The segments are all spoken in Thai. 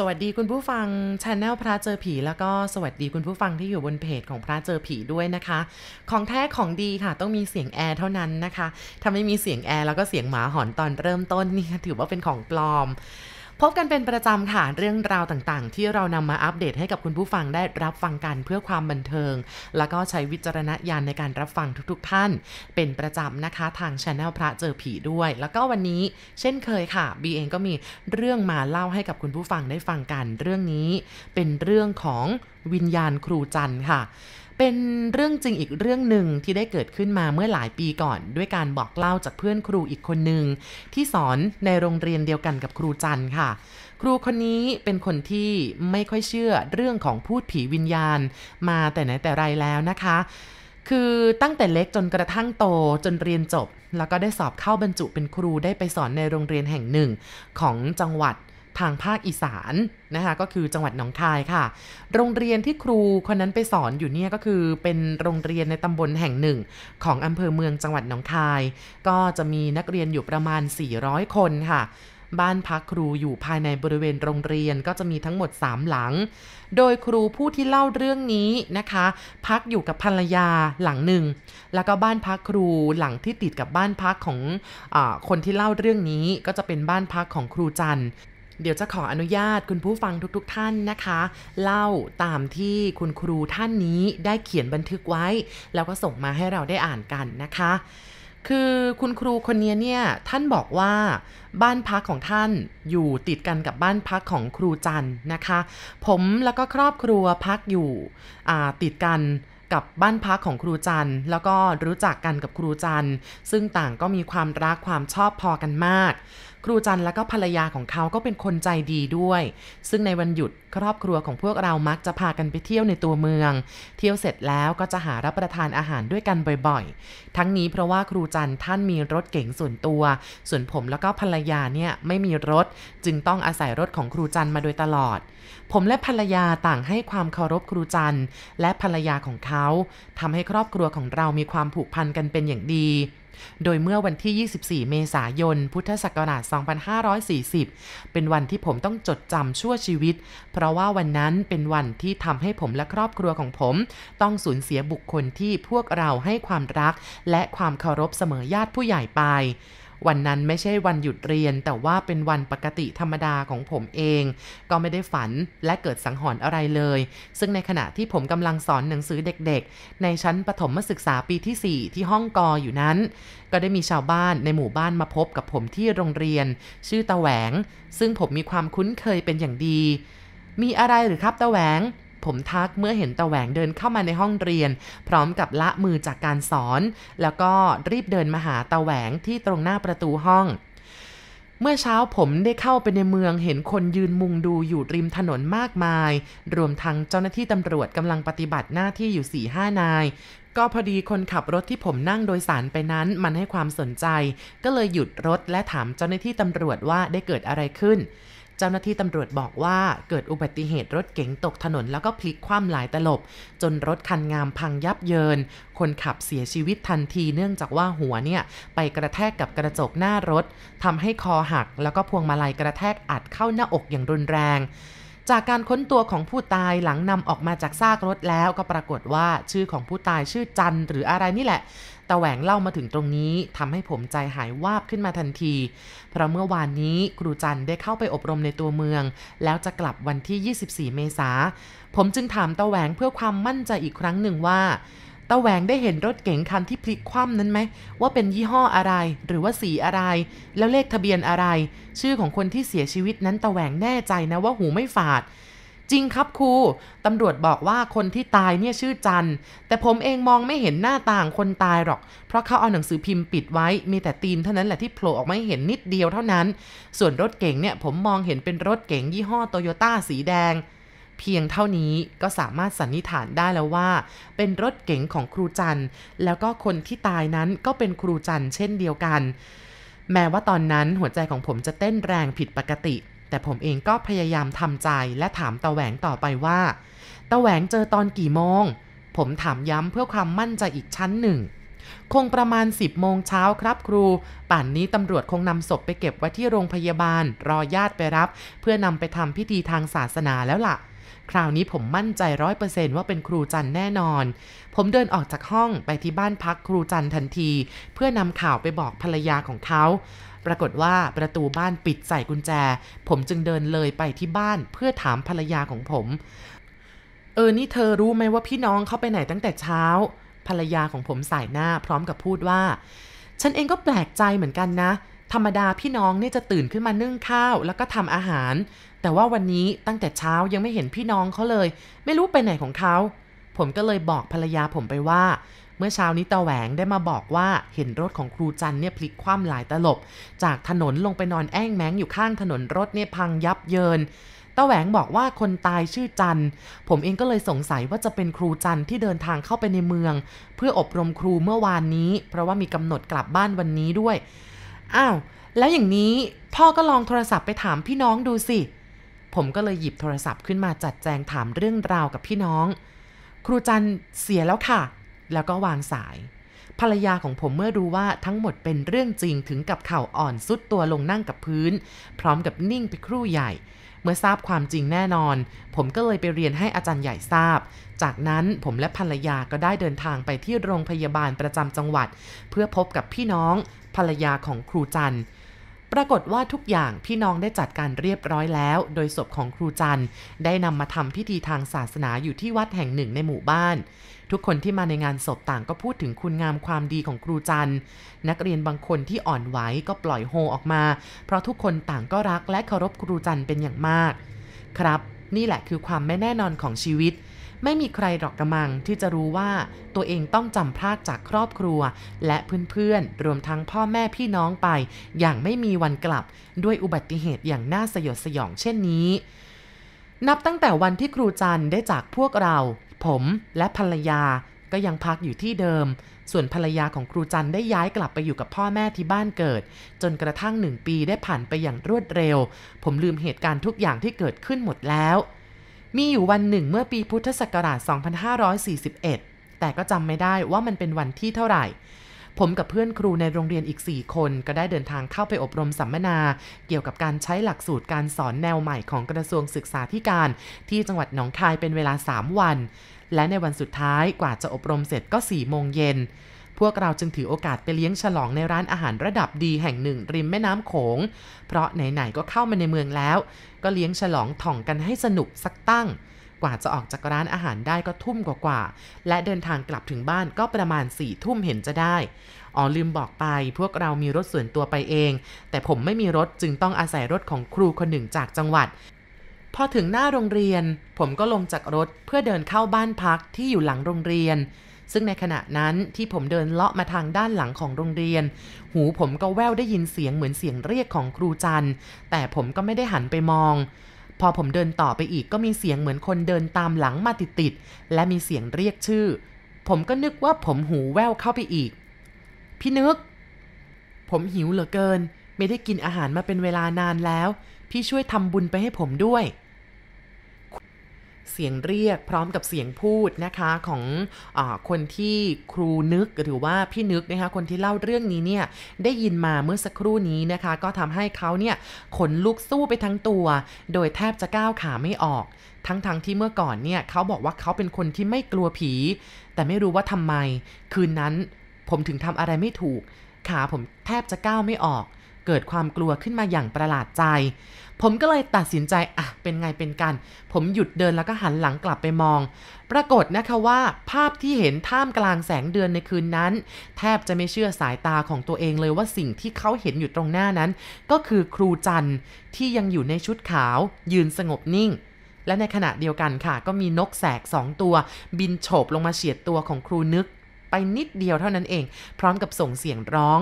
สวัสดีคุณผู้ฟังช anel พระเจอผี แล้วก็สวัสดีคุณผู้ฟังที่อยู่บนเพจของพระเจอผีด้วยนะคะ ของแท้ของดีค่ะ ต้องมีเสียงแอร์เท่านั้นนะคะ ถ้าไม่มีเสียงแอร์แล้วก็เสียงหมาหอนตอนเริ่มต้นนี่ถือว่าเป็นของปลอม พบกันเป็นประจำค่ะเรื่องราวต่างๆ ที่เรานำมาอัปเดตให้กับคุณผู้ฟังได้รับฟังกันเพื่อความบันเทิง แล้วก็ใช้วิจารณญาณในการรับฟังทุกๆ ท่าน เป็นประจำนะคะทางช anel พระเจอผีด้วย แล้วก็วันนี้เช่นเคยค่ะบีเองก็มีเรื่องมาเล่าให้กับคุณผู้ฟังได้ฟังกัน เรื่องนี้เป็นเรื่องของวิญญาณครูจันทร์ค่ะ เป็นเรื่องจริงอีกเรื่องหนึ่งที่ได้เกิดขึ้นมาเมื่อหลายปีก่อน ด้วยการบอกเล่าจากเพื่อนครูอีกคนหนึ่งที่สอนในโรงเรียนเดียวกันกับครูจันค่ะ ครูคนนี้เป็นคนที่ไม่ค่อยเชื่อเรื่องของพูดผีวิญญาณ มาแต่ไหนแต่ไรแล้วนะคะ คือตั้งแต่เล็กจนกระทั่งโตจนเรียนจบ แล้วก็ได้สอบเข้าบรรจุเป็นครูได้ไปสอนในโรงเรียนแห่งหนึ่งของจังหวัด ทางภาคอีสานนะคะก็คือจังหวัดหนองคายค่ะ โรงเรียนที่ครูคนนั้นไปสอนอยู่เนี่ยก็คือเป็นโรงเรียนในตำบลแห่งหนึ่ง ของอำเภอเมืองจังหวัดหนองคาย ก็จะมีนักเรียนอยู่ประมาณ 400 คนค่ะบ้านพักครูอยู่ภายในบริเวณโรงเรียนก็จะมีทั้งหมด 3 หลัง โดยครูผู้ที่เล่าเรื่องนี้นะคะ พักอยู่กับภรรยาหลังหนึ่ง แล้วก็บ้านพักครูหลังที่ติดกับบ้านพักของอคนที่เล่าเรื่องนี้ก็จะเป็นบ้านพักของครูจันทร์ เดี๋ยวจะขออนุญาตคุณผู้ฟังทุกๆทท่านนะคะ เล่าตามที่คุณครูท่านนี้ได้เขียนบันทึกไว้ แล้วก็ส่งมาให้เราได้อ่านกันนะคะ คือคุณครูคนนี้เนี่ยท่านบอกว่าบ้านพักของท่านอยู่ติดกันกับบ้านพักของครูจันนะคะ ผมแล้วก็ครอบครัวพักอยู่ติดกันกับบ้านพักของครูจันแล้วก็รู้จักกันกับครูจันซึ่งต่างก็มีความรักความชอบพอกันมากครูจันและก็ภรรยาของเขาก็เป็นคนใจดีด้วย ซึ่งในวันหยุดครอบครัวของพวกเรามักจะพากันไปเที่ยวในตัวเมือง เที่ยวเสร็จแล้วก็จะหารับประทานอาหารด้วยกันบ่อยๆ ทั้งนี้เพราะว่าครูจันท่านมีรถเก๋งส่วนตัว ส่วนผมแล้วก็ภรรยาเนี่ยไม่มีรถ จึงต้องอาศัยรถของครูจันมาโดยตลอด ผมและภรรยาต่างให้ความเคารพครูจันและภรรยาของเขาทำให้ครอบครัวของเรามีความผูกพันกันเป็นอย่างดี โดยเมื่อวันที่ 24 เมษายน พุทธศักราช 2540 เป็นวันที่ผมต้องจดจำชั่วชีวิต เพราะว่าวันนั้นเป็นวันที่ทำให้ผมและครอบครัวของผม ต้องสูญเสียบุคคลที่พวกเราให้ความรัก และความเคารพเสมอญาติผู้ใหญ่ไป วันนั้นไม่ใช่วันหยุดเรียน แต่ว่าเป็นวันปกติธรรมดาของผมเอง ก็ไม่ได้ฝันและเกิดสังหรณ์อะไรเลย ซึ่งในขณะที่ผมกำลังสอนหนังสือเด็กๆ ในชั้นประถมศึกษาปีที่ 4 ที่ห้องกออยู่นั้น ก็ได้มีชาวบ้านในหมู่บ้านมาพบกับผมที่โรงเรียน ชื่อตาแหวง ซึ่งผมมีความคุ้นเคยเป็นอย่างดี มีอะไรหรือครับตาแหวง ผมทักเมื่อเห็นตาแหวงเดินเข้ามาในห้องเรียน พร้อมกับละมือจากการสอน แล้วก็รีบเดินมาหาตาแหวงที่ตรงหน้าประตูห้อง เมื่อเช้าผมได้เข้าไปในเมืองเห็นคนยืนมุงดูอยู่ริมถนนมากมาย รวมทั้งเจ้าหน้าที่ตำรวจกำลังปฏิบัติหน้าที่อยู่4ี่ห้านาย ก็พอดีคนขับรถที่ผมนั่งโดยสารไปนั้นมันให้ความสนใจ ก็เลยหยุดรถและถามเจ้าหน้าที่ตำรวจว่าได้เกิดอะไรขึ้น เจ้าหน้าที่ตำรวจบอกว่าเกิดอุบัติเหตุรถเก๋งตกถนนแล้วก็พลิกคว่ำหลายตลบ จนรถคันงามพังยับเยิน คนขับเสียชีวิตทันทีเนื่องจากว่าหัวเนี่ย ไปกระแทกกับกระจกหน้ารถทำให้คอหัก แล้วก็พวงมาลัยกระแทกอัดเข้าหน้าอกอย่างรุนแรงจากการค้นตัวของผู้ตายหลังนำออกมาจากซากรถแล้วก็ปรากฏว่าชื่อของผู้ตายชื่อจันหรืออะไรนี่แหละ ตาแหวงเล่ามาถึงตรงนี้ทำให้ผมใจหายวาบขึ้นมาทันที เพราะเมื่อวานนี้ครูจันได้เข้าไปอบรมในตัวเมือง แล้วจะกลับวันที่ 24 เมษาผมจึงถามตาแหวงเพื่อความมั่นใจอีกครั้งหนึ่งว่าตาแหวงได้เห็นรถเก๋งคันที่พลิกคว่ำนั้นไหม ว่าเป็นยี่ห้ออะไร หรือว่าสีอะไร แล้วเลขทะเบียนอะไร ชื่อของคนที่เสียชีวิตนั้นตาแหวงแน่ใจนะว่าหูไม่ฝาด จริงครับครูตำรวจบอกว่าคนที่ตายเนี่ยชื่อจัน แต่ผมเองมองไม่เห็นหน้าต่างคนตายหรอก เพราะเขาเอาหนังสือพิมพ์ปิดไว้ มีแต่ตีนเท่านั้นแหละที่โผล่ออกมาเห็นนิดเดียวเท่านั้น ส่วนรถเก๋งเนี่ยผมมองเห็นเป็นรถเก๋งยี่ห้อโตโยต้าสีแดง เพียงเท่านี้ก็สามารถสันนิษฐานได้แล้วว่า เป็นรถเก๋งของครูจัน แล้วก็คนที่ตายนั้นก็เป็นครูจันเช่นเดียวกัน แม้ว่าตอนนั้นหัวใจของผมจะเต้นแรงผิดปกติ แต่ผมเองก็พยายามทำใจและถามตะแหวงต่อไปว่าตะแหวงเจอตอนกี่โมง ผมถามย้ำเพื่อความมั่นใจอีกชั้นหนึ่ง คงประมาณ 10 โมงเช้าครับครู ป่านนี้ตำรวจคงนำศพไปเก็บไว้ที่โรงพยาบาล รอญาติไปรับ เพื่อนำไปทำพิธีทางศาสนาแล้วล่ะ คราวนี้ผมมั่นใจร้อยเปอร์เซนต์ว่าเป็นครูจันแน่นอน ผมเดินออกจากห้องไปที่บ้านพักครูจันทันที เพื่อนำข่าวไปบอกภรรยาของเขา ปรากฏว่าประตูบ้านปิดใส่กุญแจ ผมจึงเดินเลยไปที่บ้านเพื่อถามภรรยาของผม เออ นี่เธอรู้ไหมว่าพี่น้องเขาไปไหนตั้งแต่เช้า ภรรยาของผมสายหน้าพร้อมกับพูดว่า ฉันเองก็แปลกใจเหมือนกันนะ ธรรมดาพี่น้องเนี่ยจะตื่นขึ้นมานึ่งข้าว แล้วก็ทำอาหาร แต่ว่าวันนี้ตั้งแต่เช้ายังไม่เห็นพี่น้องเขาเลย ไม่รู้ไปไหนของเขา ผมก็เลยบอกภรรยาผมไปว่า เมื่อเช้านี้ตาแหวงได้มาบอกว่าเห็นรถของครูจันเนี่ยพลิกคว่ำหลายตลบ จากถนนลงไปนอนแอ้งแมงอยู่ข้างถนนรถเนี่ยพังยับเยินตาแหวงบอกว่าคนตายชื่อจัน ผมเองก็เลยสงสัยว่าจะเป็นครูจันที่เดินทางเข้าไปในเมือง เพื่ออบรมครูเมื่อวานนี้ เพราะว่ามีกำหนดกลับบ้านวันนี้ด้วย อ้าว แล้วอย่างนี้พ่อก็ลองโทรศัพท์ไปถามพี่น้องดูสิ ผมก็เลยหยิบโทรศัพท์ขึ้นมาจัดแจงถามเรื่องราวกับพี่น้อง ครูจันเสียแล้วค่ะ แล้วก็วางสาย ภรรยาของผมเมื่อรู้ว่าทั้งหมดเป็นเรื่องจริงถึงกับเข่าอ่อนสุดตัวลงนั่งกับพื้น พร้อมกับนิ่งไปครู่ใหญ่ เมื่อทราบความจริงแน่นอน ผมก็เลยไปเรียนให้อาจารย์ใหญ่ทราบ จากนั้นผมและภรรยาก็ได้เดินทางไปที่โรงพยาบาลประจำจังหวัด เพื่อพบกับพี่น้องภรรยาของครูจันทร์ ปรากฏว่าทุกอย่างพี่น้องได้จัดการเรียบร้อยแล้ว โดยศพของครูจันได้นำมาทำพิธีทางศาสนาอยู่ที่วัดแห่งหนึ่งในหมู่บ้าน ทุกคนที่มาในงานศพต่างก็พูดถึงคุณงามความดีของครูจันนักเรียนบางคนที่อ่อนไหวก็ปล่อยโฮออกมา เพราะทุกคนต่างก็รักและเคารพครูจันเป็นอย่างมาก ครับ นี่แหละคือความไม่แน่นอนของชีวิต ไม่มีใครหรอกกระมังที่จะรู้ว่าตัวเองต้องจำพลากจากครอบครัว และเพื่อนๆ รวมทั้งพ่อแม่พี่น้องไป อย่างไม่มีวันกลับ ด้วยอุบัติเหตุอย่างน่าสยดสยองเช่นนี้ นับตั้งแต่วันที่ครูจันได้จากพวกเรา ผมและภรรยาก็ยังพักอยู่ที่เดิม ส่วนภรรยาของครูจันได้ย้ายกลับไปอยู่กับพ่อแม่ที่บ้านเกิด จนกระทั่งหนึ่งปีได้ผ่านไปอย่างรวดเร็ว ผมลืมเหตุการณ์ทุกอย่างที่เกิดขึ้นหมดแล้ว มีอยู่วันหนึ่งเมื่อปีพุทธศักราช 2541 แต่ก็จำไม่ได้ว่ามันเป็นวันที่เท่าไหร่ ผมกับเพื่อนครูในโรงเรียนอีก 4 คนก็ได้เดินทางเข้าไปอบรมสัมมนา เกี่ยวกับการใช้หลักสูตรการสอนแนวใหม่ของกระทรวงศึกษาธิการ ที่จังหวัดหนองคายเป็นเวลา 3 วัน และในวันสุดท้ายกว่าจะอบรมเสร็จก็4โมงเย็น พวกเราจึงถือโอกาสไปเลี้ยงฉลองในร้านอาหารระดับดีแห่งหนึ่ง ริมแม่น้ำโขง เพราะไหนๆก็เข้ามาในเมืองแล้ว ก็เลี้ยงฉลองถ่องกันให้สนุกสักตั้ง กว่าจะออกจากร้านอาหารได้ก็ทุ่มกว่าๆและเดินทางกลับถึงบ้านก็ประมาณสี่ทุ่มเห็นจะได้อ๋อลืมบอกไป พวกเรามีรถส่วนตัวไปเอง แต่ผมไม่มีรถจึงต้องอาศัยรถของครูคนหนึ่งจากจังหวัดพอถึงหน้าโรงเรียน ผมก็ลงจากรถเพื่อเดินเข้าบ้านพักที่อยู่หลังโรงเรียน ซึ่งในขณะนั้นที่ผมเดินเลาะมาทางด้านหลังของโรงเรียน หูผมก็แว่วได้ยินเสียงเหมือนเสียงเรียกของครูจันแต่ผมก็ไม่ได้หันไปมอง พอผมเดินต่อไปอีกก็มีเสียงเหมือนคนเดินตามหลังมาติดๆและมีเสียงเรียกชื่อ ผมก็นึกว่าผมหูแว่วเข้าไปอีก พี่นึก ผมหิวเหลือเกิน ไม่ได้กินอาหารมาเป็นเวลานานแล้ว พี่ช่วยทำบุญไปให้ผมด้วย เสียงเรียกพร้อมกับเสียงพูดนะคะของอคนที่ครูนึกหรือว่าพี่นึกนะคะคนที่เล่าเรื่องนี้เนี่ยได้ยินมาเมื่อสักครู่นี้นะคะ ก็ทำให้เขาเนี่ยขนลุกสู้ไปทั้งตัว โดยแทบจะก้าวขาไม่ออก ทั้งๆทที่เมื่อก่อนเนี่ยเขาบอกว่าเขาเป็นคนที่ไม่กลัวผี แต่ไม่รู้ว่าทำไม คืนนั้นผมถึงทำอะไรไม่ถูกขาผมแทบจะก้าวไม่ออก เกิดความกลัวขึ้นมาอย่างประหลาดใจ ผมก็เลยตัดสินใจอะเป็นไงเป็นกัน ผมหยุดเดินแล้วก็หันหลังกลับไปมอง ปรากฏนะคะว่าภาพที่เห็นท่ามกลางแสงเดือนในคืนนั้น แทบจะไม่เชื่อสายตาของตัวเองเลยว่าสิ่งที่เขาเห็นอยู่ตรงหน้านั้น ก็คือครูจันที่ยังอยู่ในชุดขาว ยืนสงบนิ่งและในขณะเดียวกันค่ะ ก็มีนกแสกสองตัว บินโฉบลงมาเฉียดตัวของครูนึก ไปนิดเดียวเท่านั้นเอง พร้อมกับส่งเสียงร้อง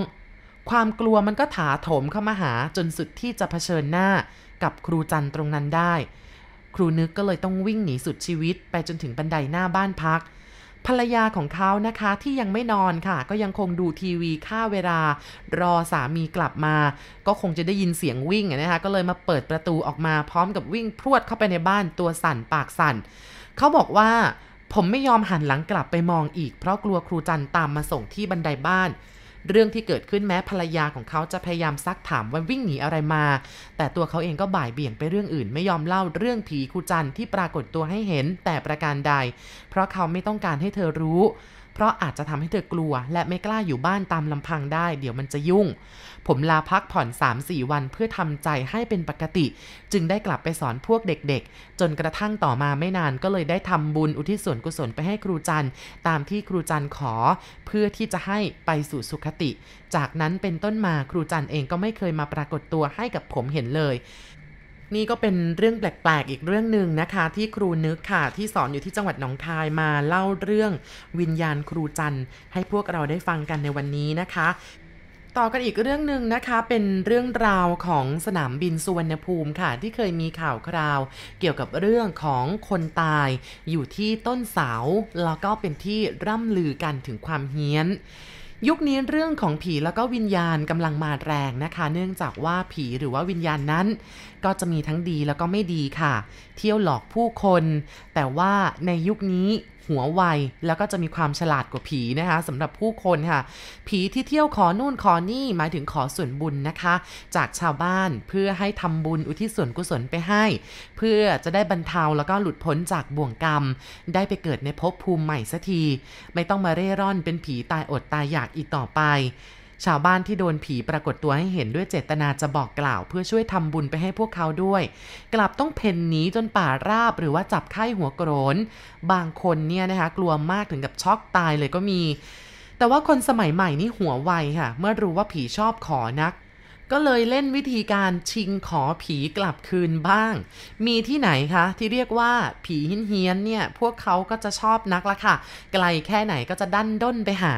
ความกลัวมันก็ถาโถมเข้ามาหาจนสุดที่จะเผชิญหน้า กับครูจันตรงนั้นได้ ครูนึกก็เลยต้องวิ่งหนีสุดชีวิตไปจนถึงบันไดหน้าบ้านพัก ภรรยาของเขานะคะที่ยังไม่นอนค่ะ ก็ยังคงดูทีวีค่าเวลา รอสามีกลับมา ก็คงจะได้ยินเสียงวิ่งนะคะก็เลยมาเปิดประตูออกมาพร้อมกับวิ่งพรวดเข้าไปในบ้านตัวสั่นปากสั่นเขาบอกว่าผมไม่ยอมหันหลังกลับไปมองอีก เพราะกลัวครูจันตามมาส่งที่บันไดบ้าน เรื่องที่เกิดขึ้นแม้ภรรยาของเขาจะพยายามซักถามว่าวิ่งหนีอะไรมา แต่ตัวเขาเองก็บ่ายเบี่ยงไปเรื่องอื่น ไม่ยอมเล่าเรื่องผีครูจันที่ปรากฏตัวให้เห็นแต่ประการใด เพราะเขาไม่ต้องการให้เธอรู้ เพราะอาจจะทำให้เธอกลัว และไม่กล้าอยู่บ้านตามลำพังได้ เดี๋ยวมันจะยุ่ง ผมลาพักผ่อน 3-4 วันเพื่อทำใจให้เป็นปกติ จึงได้กลับไปสอนพวกเด็กๆ จนกระทั่งต่อมาไม่นานก็เลยได้ทำบุญอุทิศส่วนกุศลไปให้ครูจันตามที่ครูจันขอ เพื่อที่จะให้ไปสู่สุคติ จากนั้นเป็นต้นมาครูจันเองก็ไม่เคยมาปรากฏตัวให้กับผมเห็นเลย นี่ก็เป็นเรื่องแปลกๆ อีกเรื่องหนึ่งนะคะ ที่ครูนึกค่ะ ที่สอนอยู่ที่จังหวัดหนองคายมาเล่าเรื่องวิญญาณครูจันให้พวกเราได้ฟังกันในวันนี้นะคะ ต่อกันอีกเรื่องหนึ่งนะคะเป็นเรื่องราวของสนามบินสุวรรณภูมิค่ะ ที่เคยมีข่าวคราว เกี่ยวกับเรื่องของคนตาย อยู่ที่ต้นเสาแล้วก็เป็นที่ร่ำลือกันถึงความเฮี้ยน ยุคนี้เรื่องของผีแล้วก็วิญญาณกำลังมาแรงนะคะ เนื่องจากว่าผีหรือว่าวิญญาณนั้น ก็จะมีทั้งดีแล้วก็ไม่ดีค่ะ เที่ยวหลอกผู้คน แต่ว่าในยุคนี้ หัวไว แล้วก็จะมีความฉลาดกว่าผีนะคะสำหรับผู้คนค่ะ ผีที่เที่ยวขอนู่นขอนี่หมายถึงขอส่วนบุญนะคะ จากชาวบ้านเพื่อให้ทำบุญอุทิศส่วนกุศลไปให้ เพื่อจะได้บรรเทาแล้วก็หลุดพ้นจากบ่วงกรรม ได้ไปเกิดในภพภูมิใหม่สักที ไม่ต้องมาเร่ร่อนเป็นผีตายอดตายอยากอีกต่อไป ชาวบ้านที่โดนผีปรากฏตัวให้เห็นด้วยเจตนาจะบอกกล่าว เพื่อช่วยทำบุญไปให้พวกเขาด้วย กลับต้องเพ่นหนีจนป่าราบหรือว่าจับไข้หัวโกรน บางคนเนี่ยนะคะกลัวมากถึงกับช็อกตายเลยก็มี แต่ว่าคนสมัยใหม่นี่หัวไวค่ะ เมื่อรู้ว่าผีชอบขอนัก ก็เลยเล่นวิธีการชิงขอผีกลับคืนบ้าง มีที่ไหนคะ ที่เรียกว่าผีเฮี้ยนเนี่ย พวกเขาก็จะชอบนักละค่ะ ไกลแค่ไหนก็จะดันด้นไปหา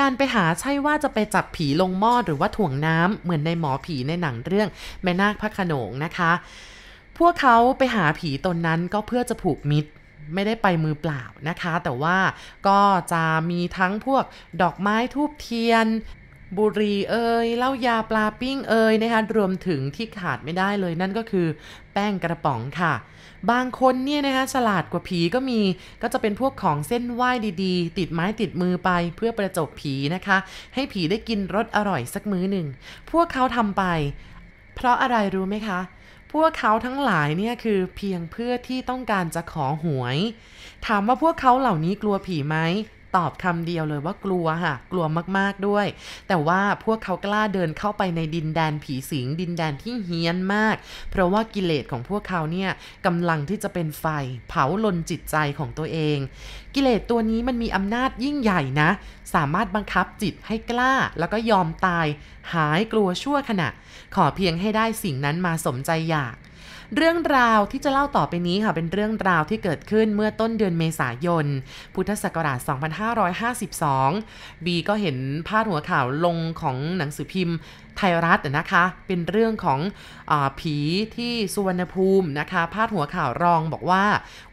การไปหาใช่ว่าจะไปจับผีลงหม้อหรือว่าถ่วงน้ำเหมือนในหมอผีในหนังเรื่องแม่นาคพระขนงนะคะ พวกเขาไปหาผีตนนั้นก็เพื่อจะผูกมิตรไม่ได้ไปมือเปล่านะคะ แต่ว่าก็จะมีทั้งพวกดอกไม้ทูบเทียน บุรีเอ่ยเหล้ายาปลาปิ้งเอ่ยนะคะรวมถึงที่ขาดไม่ได้เลยนั่นก็คือแป้งกระป๋องค่ะ บางคนเนี่ยนะคะฉลาดกว่าผีก็มีก็จะเป็นพวกของเส้นไหว้ดีๆ ติดไม้ติดมือไปเพื่อประจบผีนะคะ ให้ผีได้กินรสอร่อยสักมื้อหนึ่ง พวกเขาทำไป เพราะอะไรรู้ไหมคะพวกเขาทั้งหลายเนี่ยคือเพียงเพื่อที่ต้องการจะขอหวย ถามว่าพวกเขาเหล่านี้กลัวผีไหม ตอบคำเดียวเลยว่ากลัวค่ะ กลัวมากๆด้วย แต่ว่าพวกเขากล้าเดินเข้าไปในดินแดนผีสิง ดินแดนที่เฮี้ยนมาก เพราะว่ากิเลสของพวกเขาเนี่ยกำลังที่จะเป็นไฟ เผาลนจิตใจของตัวเอง กิเลสตัวนี้มันมีอำนาจยิ่งใหญ่นะ สามารถบังคับจิตให้กล้า แล้วก็ยอมตาย หายกลัวชั่วขณะ ขอเพียงให้ได้สิ่งนั้นมาสมใจอยาก เรื่องราวที่จะเล่าต่อไปนี้ค่ะ เป็นเรื่องราวที่เกิดขึ้นเมื่อต้นเดือนเมษายน พุทธศักราช 2552 บีก็เห็นพาดหัวข่าวลงของหนังสือพิมพ์ ไทยรัฐนะคะ เป็นเรื่องของอผีที่สุวรรณภูมินะคะ พาดหัวข่าวรองบอกว่า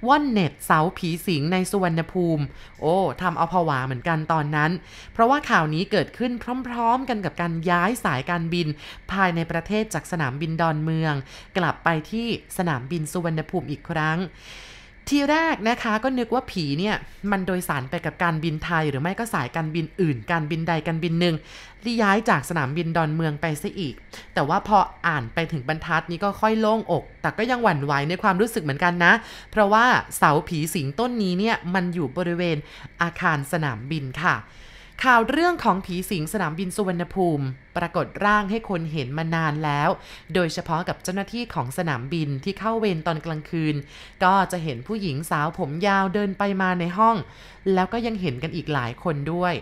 ว่อนเน็ตเสาผีสิงในสุวรรณภูมิ โอ้ทำเอาผวาเหมือนกันตอนนั้น เพราะว่าข่าวนี้เกิดขึ้นพร้อม ๆ กันกับการย้ายสายการบิน ภายในประเทศจากสนามบินดอนเมือง กลับไปที่สนามบินสุวรรณภูมิอีกครั้ง ทีแรกนะคะก็นึกว่าผีเนี่ยมันโดยสารไปกับการบินไทยหรือไม่ก็สายการบินอื่น การบินใดการบินหนึ่งที่ย้ายจากสนามบินดอนเมืองไปซะอีก แต่ว่าพออ่านไปถึงบรรทัดนี้ก็ค่อยโล่งอก แต่ก็ยังหวั่นไหวในความรู้สึกเหมือนกันนะ เพราะว่าเสาผีสิงต้นนี้เนี่ยมันอยู่บริเวณอาคารสนามบินค่ะ ข่าวเรื่องของผีสิงสนามบินสุวรรณภูมิ ปรากฏร่างให้คนเห็นมานานแล้ว โดยเฉพาะกับเจ้าหน้าที่ของสนามบินที่เข้าเวรตอนกลางคืน ก็จะเห็นผู้หญิงสาวผมยาวเดินไปมาในห้อง แล้วก็ยังเห็นกันอีกหลายคนด้วย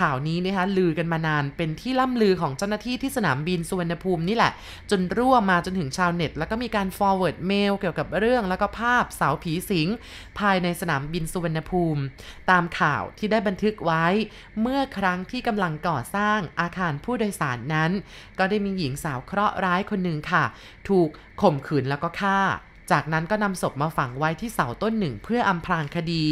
ข่าวนี้นะคะลือกันมานานเป็นที่ล่ำลือของเจ้าหน้าที่ที่สนามบินสุวรรณภูมินี่แหละ จนรั่วมาจนถึงชาวเน็ต แล้วก็มีการ forward mail เกี่ยวกับเรื่องแล้วก็ภาพเสาผีสิง ภายในสนามบินสุวรรณภูมิ ตามข่าวที่ได้บันทึกไว้ เมื่อครั้งที่กำลังก่อสร้างอาคารผู้โดยสารนั้น ก็ได้มีหญิงสาวเคราะห์ร้ายคนหนึ่งค่ะ ถูกข่มขืนแล้วก็ฆ่า จากนั้นก็นำศพมาฝังไว้ที่เสาต้นหนึ่งเพื่ออำพรางคดี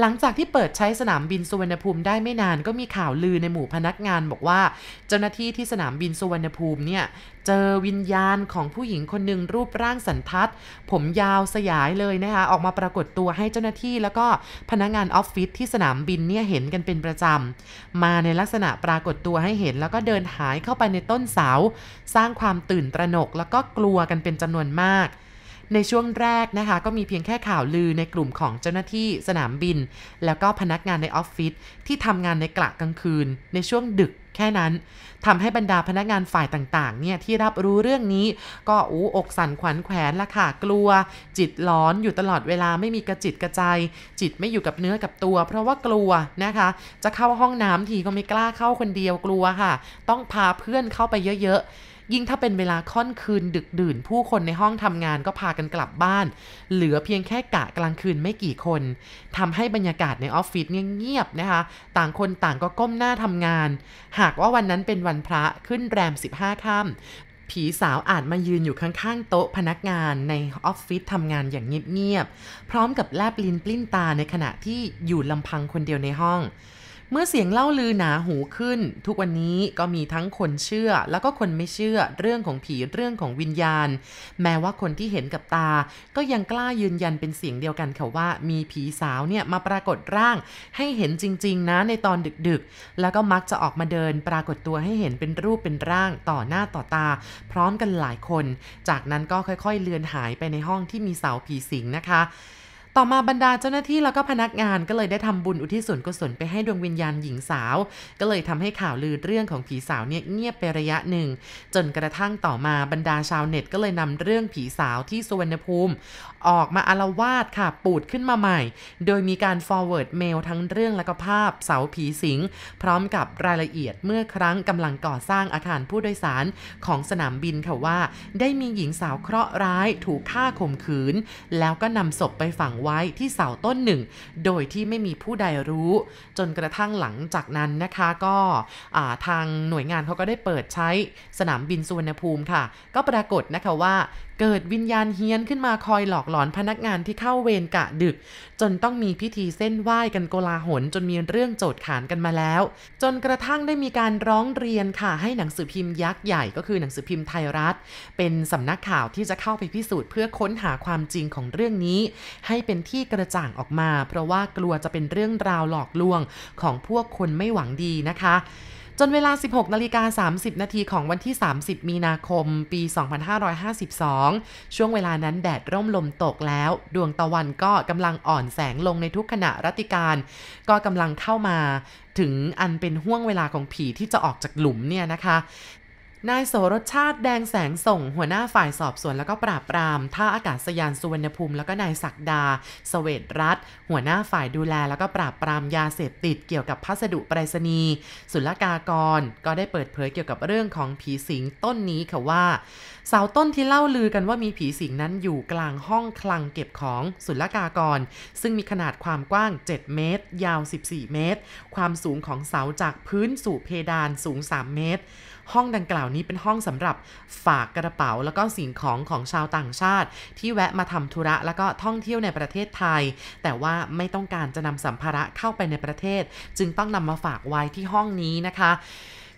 หลังจากที่เปิดใช้สนามบินสุวรรณภูมิได้ไม่นานก็มีข่าวลือในหมู่พนักงานบอกว่า เจ้าหน้าที่ที่สนามบินสุวรรณภูมิเนี่ยเจอวิญญาณของผู้หญิงคนหนึ่งรูปร่างสันทัด ผมยาวสยายเลยนะคะออกมาปรากฏตัวให้เจ้าหน้าที่แล้วก็พนักงานออฟฟิศที่สนามบินเนี่ยเห็นกันเป็นประจำ มาในลักษณะปรากฏตัวให้เห็น แล้วก็เดินหายเข้าไปในต้นเสา สร้างความตื่นตระหนกแล้วก็กลัวกันเป็นจำนวนมาก ในช่วงแรกนะคะ ก็มีเพียงแค่ข่าวลือในกลุ่มของเจ้าหน้าที่สนามบิน แล้วก็พนักงานในออฟฟิศที่ทำงานในกะกลางคืน ในช่วงดึกแค่นั้นทำให้บรรดาพนักงานฝ่ายต่างๆเนี่ยที่รับรู้เรื่องนี้ ก็อู้อกสั่นขวัญแขวนละค่ะกลัว จิตร้อนอยู่ตลอดเวลาไม่มีกระจิตกระใจจิตไม่อยู่กับเนื้อกับตัว เพราะว่ากลัวนะคะ จะเข้าห้องน้ำทีก็ไม่กล้าเข้าคนเดียวกลัวค่ะ ต้องพาเพื่อนเข้าไปเยอะๆ ยิ่งถ้าเป็นเวลาค่อนคืนดึกดื่น ผู้คนในห้องทำงานก็พากันกลับบ้าน เหลือเพียงแค่กะกลางคืนไม่กี่คนทำให้บรรยากาศในออฟฟิศเงียบนะคะ ต่างคนต่างก็ก้มหน้าทำงาน หากว่าวันนั้นเป็นวันพระขึ้นแรม 15ค่ำผีสาวอาจมายืนอยู่ข้างๆโต๊ะพนักงานในออฟฟิศทำงานอย่างเงียบๆ พร้อมกับแลบลิ้นปลิ้นตาในขณะที่อยู่ลำพังคนเดียวในห้อง เมื่อเสียงเล่าลือหนาหูขึ้น ทุกวันนี้ก็มีทั้งคนเชื่อแล้วก็คนไม่เชื่อเรื่องของผีเรื่องของวิญญาณ แม้ว่าคนที่เห็นกับตา ก็ยังกล้ายืนยันเป็นเสียงเดียวกันค่ะว่า มีผีสาวเนี่ยมาปรากฏร่างให้เห็นจริง ๆ นะในตอนดึกๆ แล้วก็มักจะออกมาเดินปรากฏตัวให้เห็นเป็นรูปเป็นร่างต่อหน้าต่อตา พร้อมกันหลายคน จากนั้นก็ค่อยๆ เลือนหายไปในห้องที่มีเสาผีสิงนะคะ ต่อมาบรรดาเจ้าหน้าที่แล้วก็พนักงานก็เลยได้ทำบุญอุทิศส่วนกุศลไปให้ดวงวิญญาณหญิงสาว ก็เลยทำให้ข่าวลือเรื่องของผีสาวเนี่ยเงียบไประยะหนึ่ง จนกระทั่งต่อมาบรรดาชาวเน็ตก็เลยนำเรื่องผีสาวที่สุวรรณภูมิ ออกมาอารวาสค่ะ ปูดขึ้นมาใหม่ โดยมีการ forward mail ทั้งเรื่องและก็ภาพเสาผีสิง พร้อมกับรายละเอียดเมื่อครั้งกำลังก่อสร้างอาคารผู้โดยสารของสนามบินค่ะว่า ได้มีหญิงสาวเคราะห์ร้ายถูกฆ่าข่มขืน แล้วก็นำศพไปฝังไว้ที่เสาต้นหนึ่ง โดยที่ไม่มีผู้ใดรู้ จนกระทั่งหลังจากนั้นนะคะก็ทางหน่วยงานเขาก็ได้เปิดใช้สนามบินสุวรรณภูมิค่ะ ก็ปรากฏนะคะว่าเกิดวิญญาณเฮี้ยนขึ้นมาคอยหลอกหลอนพนักงานที่เข้าเวรกะดึก จนต้องมีพิธีเส้นไหว้กันโกลาหลจนมีเรื่องโจทย์ขานกันมาแล้ว จนกระทั่งได้มีการร้องเรียนค่ะให้หนังสือพิมพ์ยักษ์ใหญ่ก็คือหนังสือพิมพ์ไทยรัฐ เป็นสำนักข่าวที่จะเข้าไปพิสูจน์เพื่อค้นหาความจริงของเรื่องนี้ ให้เป็นที่กระจ่างออกมา เพราะว่ากลัวจะเป็นเรื่องราวหลอกลวงของพวกคนไม่หวังดีนะคะ จนเวลา 16นาฬิกา30 นาทีของวันที่ 30 มีนาคม ปี 2552 ช่วงเวลานั้นแดดร่มลมตกแล้ว ดวงตะวันก็กำลังอ่อนแสงลงในทุกขณะรัติการ ก็กำลังเข้ามาถึงอันเป็นห่วงเวลาของผีที่จะออกจากหลุมเนี่ยนะคะ นายโสรสชาติแดงแสงส่ง หัวหน้าฝ่ายสอบสวนแล้วก็ปราบปราม ท่าอากาศยานสุวรรณภูมิแล้วก็นายศักดาสเวตรัฐหัวหน้าฝ่ายดูแลแล้วก็ปราบปรามยาเสพติดเกี่ยวกับพัสดุไปรษณีย์ศุลกากร ก็ได้เปิดเผยเกี่ยวกับเรื่องของผีสิงต้นนี้ค่ะว่าเสาต้นที่เล่าลือกันว่ามีผีสิงนั้นอยู่กลางห้องคลังเก็บของศุลกากร ซึ่งมีขนาดความกว้าง 7 เมตร ยาว 14 เมตร ความสูงของเสาจากพื้นสู่เพดานสูง 3 เมตรห้องดังกล่าวนี้เป็นห้องสำหรับฝากกระเป๋าแล้วก็สิ่งของของชาวต่างชาติ ที่แวะมาทำธุระแล้วก็ท่องเที่ยวในประเทศไทย แต่ว่าไม่ต้องการจะนำสัมภาระเข้าไปในประเทศ จึงต้องนำมาฝากไว้ที่ห้องนี้นะคะ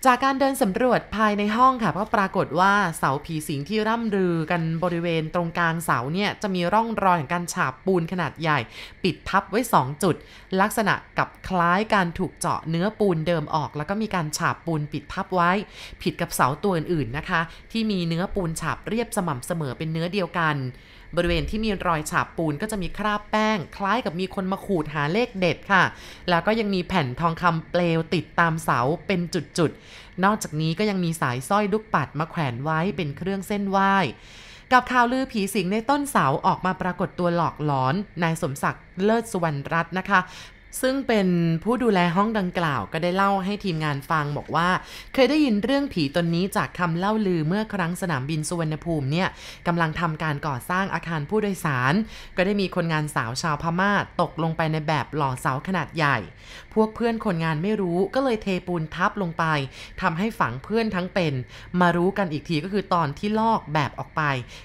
จากการเดินสำรวจภายในห้องค่ะก็ปรากฏว่าเสาผีสิงที่ร่ำลือกันบริเวณตรงกลางเสาเนี่ยจะมีร่องรอยของการฉาบปูนขนาดใหญ่ ปิดทับไว้ 2 จุด ลักษณะกับคล้ายการถูกเจาะเนื้อปูนเดิมออก แล้วก็มีการฉาบปูนปิดทับไว้ ผิดกับเสาตัวอื่นๆนะคะ ที่มีเนื้อปูนฉาบเรียบสม่ำเสมอเป็นเนื้อเดียวกัน บริเวณที่มีรอยฉาบปูนก็จะมีคราบแป้ง คล้ายกับมีคนมาขูดหาเลขเด็ดค่ะ แล้วก็ยังมีแผ่นทองคำเปลวติดตามเสาเป็นจุดๆ นอกจากนี้ก็ยังมีสายสร้อยลูกปัดมาแขวนไว้เป็นเครื่องเส้นไหว้กับข่าวลือผีสิงในต้นเสาออกมาปรากฏตัวหลอกหลอน นายสมศักดิ์เลิศสุวรรณรัตน์นะคะ ซึ่งเป็นผู้ดูแลห้องดังกล่าวก็ได้เล่าให้ทีมงานฟังบอกว่า เคยได้ยินเรื่องผีตนนี้จากคำเล่าลือเมื่อครั้งสนามบินสุวรรณภูมิเนี่ยกำลังทำการก่อสร้างอาคารผู้โดยสาร ก็ได้มีคนงานสาวชาวพม่าตกลงไปในแบบหล่อเสาขนาดใหญ่ พวกเพื่อนคนงานไม่รู้ก็เลยเทปูนทับลงไปทำให้ฝังเพื่อนทั้งเป็น มารู้กันอีกทีก็คือตอนที่ลอกแบบออกไป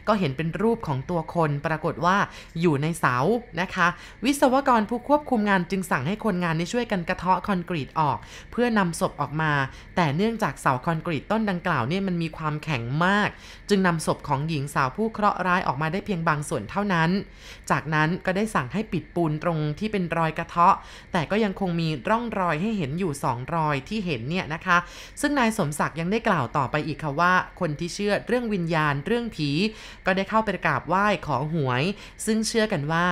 ก็เห็นเป็นรูปของตัวคนปรากฏว่าอยู่ในเสานะคะ วิศวกรผู้ควบคุมงานจึงสั่งให้คนงานได้ช่วยกันกระเทาะคอนกรีตออก เพื่อนำศพออกมา แต่เนื่องจากเสาคอนกรีตต้นดังกล่าวเนี่ยมันมีความแข็งมาก จึงนำศพของหญิงสาวผู้เคราะห์ร้ายออกมาได้เพียงบางส่วนเท่านั้น จากนั้นก็ได้สั่งให้ปิดปูนตรงที่เป็นรอยกระเทาะ แต่ก็ยังคงมีร่องรอยให้เห็นอยู่สองรอยที่เห็นเนี่ยนะคะ ซึ่งนายสมศักดิ์ยังได้กล่าวต่อไปอีกค่ะว่า คนที่เชื่อเรื่องวิญญาณเรื่องผี ก็ได้เข้าไปกราบไหว้ขอหวย ซึ่งเชื่อกันว่า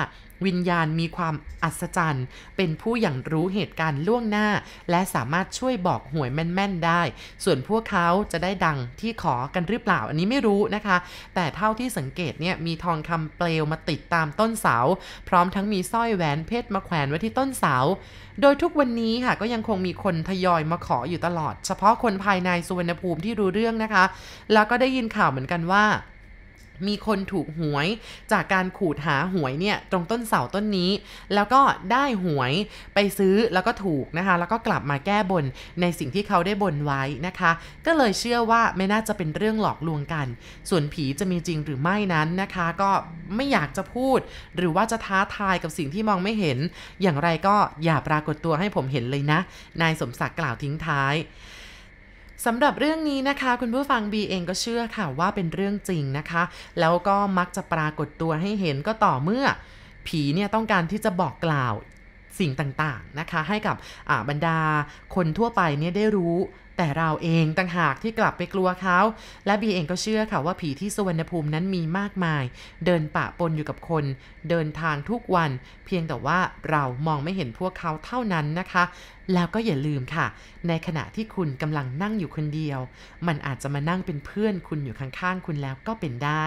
วิญญาณมีความอัศจรรย์ เป็นผู้อย่างรู้เหตุการณ์ล่วงหน้า และสามารถช่วยบอกหวยแม่นๆได้ ส่วนพวกเขาจะได้ดังที่ขอกันหรือเปล่า อันนี้ไม่รู้นะคะ แต่เท่าที่สังเกตเนี่ยมีทองคำเปลวมาติดตามต้นเสา พร้อมทั้งมีสร้อยแหวนเพชรมาแขวนไว้ที่ต้นเสา โดยทุกวันนี้ค่ะก็ยังคงมีคนทยอยมาขออยู่ตลอด เฉพาะคนภายในสุวรรณภูมิที่รู้เรื่องนะคะ แล้วก็ได้ยินข่าวเหมือนกันว่า มีคนถูกหวยจากการขูดหาหวยเนี่ยตรงต้นเสาต้นนี้ แล้วก็ได้หวยไปซื้อแล้วก็ถูกนะคะ แล้วก็กลับมาแก้บนในสิ่งที่เขาได้บนไว้นะคะ ก็เลยเชื่อว่าไม่น่าจะเป็นเรื่องหลอกลวงกัน ส่วนผีจะมีจริงหรือไม่นั้นนะคะ ก็ไม่อยากจะพูด หรือว่าจะท้าทายกับสิ่งที่มองไม่เห็น อย่างไรก็อย่าปรากฏตัวให้ผมเห็นเลยนะ นายสมศักดิ์กล่าวทิ้งท้าย สำหรับเรื่องนี้นะคะ คุณผู้ฟังบีเองก็เชื่อค่ะว่าเป็นเรื่องจริงนะคะ แล้วก็มักจะปรากฏตัวให้เห็นก็ต่อเมื่อ ผีเนี่ยต้องการที่จะบอกกล่าวสิ่งต่างๆนะคะ ให้กับบรรดาคนทั่วไปเนี่ยได้รู้ แต่เราเองต่างหากที่กลับไปกลัวเขา และบีเองก็เชื่อค่ะว่าผีที่สุวรรณภูมินั้นมีมากมาย เดินปะปนอยู่กับคน เดินทางทุกวัน เพียงแต่ว่าเรามองไม่เห็นพวกเขาเท่านั้นนะคะ แล้วก็อย่าลืมค่ะ ในขณะที่คุณกำลังนั่งอยู่คนเดียว มันอาจจะมานั่งเป็นเพื่อนคุณอยู่ข้างๆคุณแล้วก็เป็นได้